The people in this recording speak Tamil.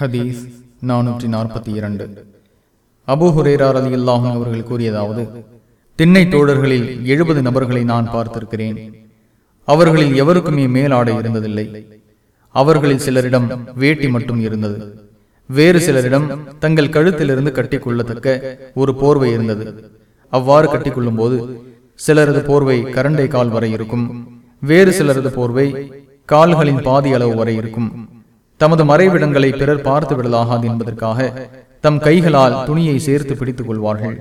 ஹதீஸ் நானூற்றி நாற்பத்தி இரண்டு. அபு ஹுரேரார் அலி அல்லாஹும் அவர்கள் கூறியதாவது திண்ணை தோழர்களில் எழுபது நபர்களை நான் பார்த்திருக்கிறேன். அவர்களில் எவருக்குமே மேலாடை இருந்ததில்லை. அவர்களில் சிலரிடம் வேட்டி மட்டும் இருந்தது. வேறு சிலரிடம் தங்கள் கழுத்திலிருந்து கட்டிக்கொள்ளத்தக்க ஒரு போர்வை இருந்தது. அவ்வாறு கட்டிக்கொள்ளும் போது சிலரது போர்வை கரண்டை கால் வரை இருக்கும். வேறு சிலரது போர்வை கால்களின் பாதி அளவு வரை இருக்கும். தமது மறைவிடங்களை பிறர் பார்த்து விடலாகாது என்பதற்காக தம் கைகளால் துணியை சேர்த்து பிடித்துக் கொள்வார்கள்